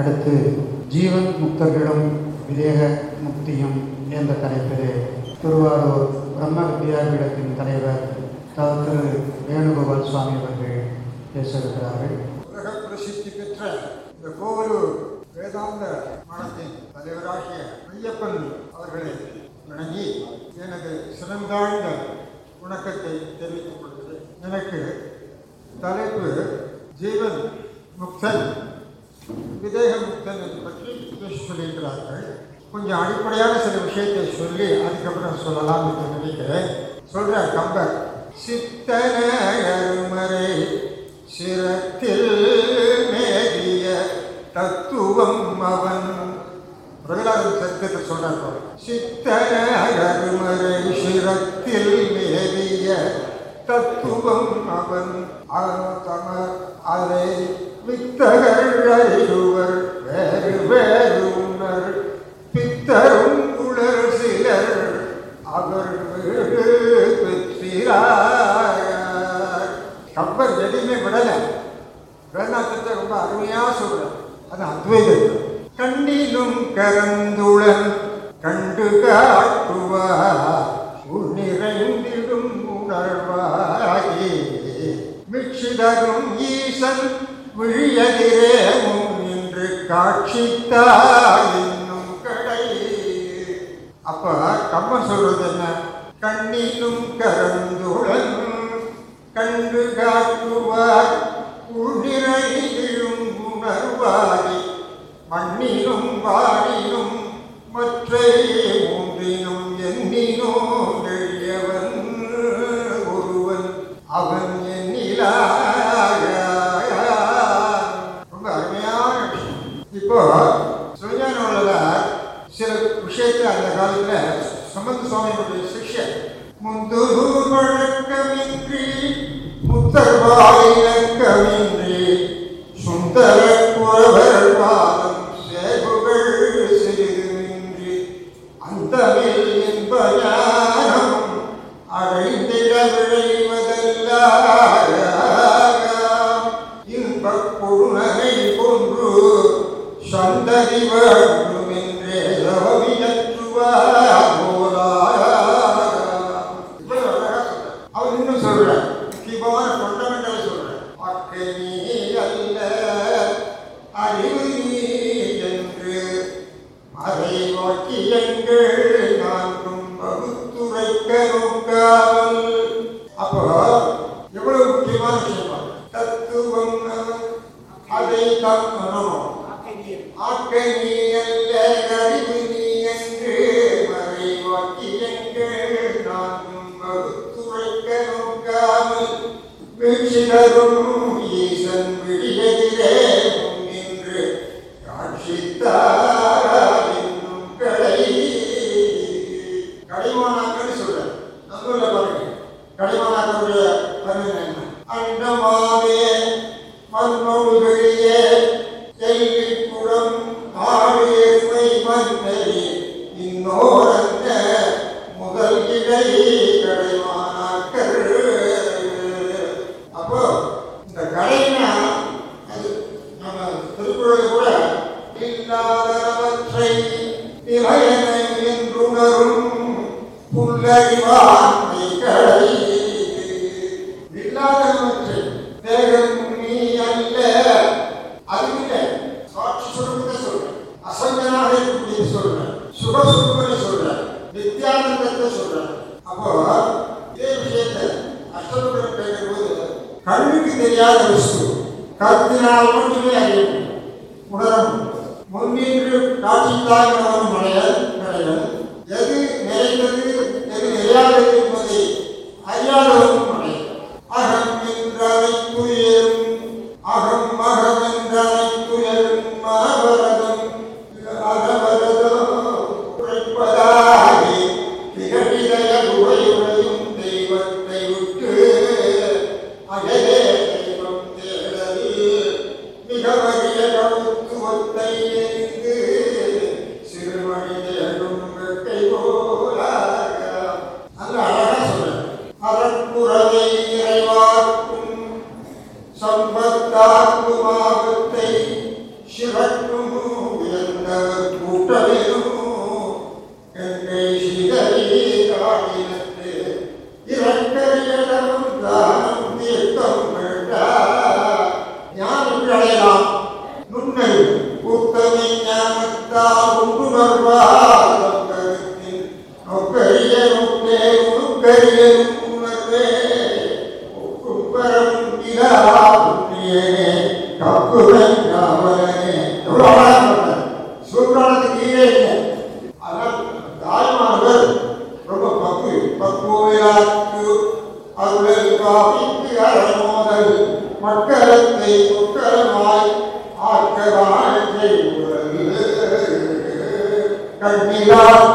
அடுத்து ஜீவன் முக்தர்களும் விதேக முக்தியும் என்ற தலைப்பிலே திருவாரூர் பிரம்ம வித்யாபீடத்தின் தலைவர் தவ திரு வேணுகோபால் சுவாமி அவர்கள் பேசியிருக்கிறார்கள். உலக பிரசித்தி பெற்ற இந்த கோவலூர் வேதாந்த மனத்தின் தலைவராகிய ஐயப்பன் அவர்களை வணங்கி எனது சிறந்தாழ்ந்த வணக்கத்தை தெரிவித்துக் கொள்கிறேன். எனக்கு தலைப்பு ஜீவன் முக்தன் விதேக முக்தன் என்று பற்றி பேச சொல்லியிருக்கிறார்கள் கொஞ்சம் அடிப்படையான சில விஷயத்தை சொல்லி அதுக்கப்புறம் சொல்லலாம் என்று நினைக்கிறேன். சொல்ற கம்பர். சித்தனமரை சிரத்தில் மேதிய தத்துவம் அவன். பிரகலாதன் சத்தியத்தை சொல்றார் சித்தனமரை சிரத்தில் மேதிய தத்துவம் அவன். தமர் அதை வித்தகர் அறியுவர் வேறு வேறு உணர் பித்தரும் குளர் சிலர் அவர் வீடு பெற்றிரார் கப்பர் எதையுமே விடல. வேதாந்தத்தை ரொம்ப அருமையா சொல்றார். அது அத்வைதம். கண்ணிலும் கரந்துளன் கண்டு காட்டுவார். உள் உணர்வாயே. மிச்சிதரும் ஈசன் விழியதிரே என்று நின்று காட்சித்தார் இன்னும் கடை. அப்ப கம்மன் சொல்றது என்ன? கண்ணிலும் கரந்துடன் கண்டு காட்டுவார் விஷயத்தை அந்த காலத்தில் சம்பந்த சுவாமியுடைய சிஷ்யர் முந்து வழக்கமின்றி முத்தர்வாயிலக்கமின்றி சுந்தர குரவர் பாதம் சேகுகள் சிறிதுமின்றி அந்தமில் என்ப ஞானம் அடைந்திட விளைவதெல்லாம் இன்பப் போன்று கொன்று அதை வாக்கியங்கள் நான்கும் பகுத்துரைக்க நோக்காமல். அப்போ எவ்வளவு முக்கியமான விஷயமா? தத்துவம் அதை தம்மனம் ஆக்கை நீ அல்ல அறிவு நீ என்று மறை வாக்கியங்கள் நான்கும் நோக்காமல். ஈசன் விடியதிலே முன்னின்று காட்சித்தார் என்னும் கடை கடைமானாக்கன்னு சொல்றார். நம்புல பாருங்க. கடைமானாக்கருடைய அருமை என்ன? அண்டமாவே மண்ணோடு வெளியே தெல்லிப்புறம் மன்னரி இன்னோ நித்யானந்தத்தை சொல்றேன் அப்போ இதே விஷயத்தை அஷ்டபுரம் கேட்கும்போது கண்ணுக்கு தெரியாத வஸ்து கருத்தினால் மட்டுமே அறிய உணரும் முன்னின்று காட்சித்தாய் உணரும் மலையால் பெரிய உணர்வே ஒப்பும் பெற முடியாது காப்பிக்கு அறமோதல் மக்களத்தை ஒக்கரமாய் ஆக்கராய் செய்வது கண்ணிலார்